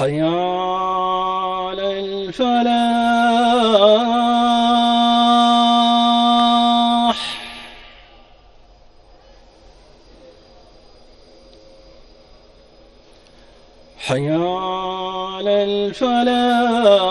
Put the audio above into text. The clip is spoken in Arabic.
حي على الفلاح. حي على الفلاح.